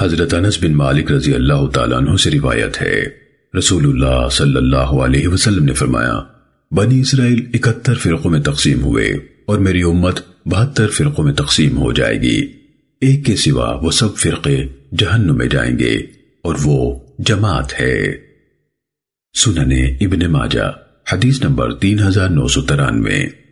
حضرت انس بن مالک رضی اللہ تعالیٰ عنہ سے روایت ہے۔ رسول اللہ صلی اللہ علیہ وسلم نے فرمایا، بنی اسرائیل اکہتر فرقوں میں تقسیم ہوئے اور میری امت بہتر فرقوں میں تقسیم ہو جائے گی۔ ایک کے سوا وہ سب فرقے جہنم میں جائیں گے اور وہ جماعت ہے۔ سننے ابن ماجہ، حدیث نمبر تین ہزار نو سو ترانوے۔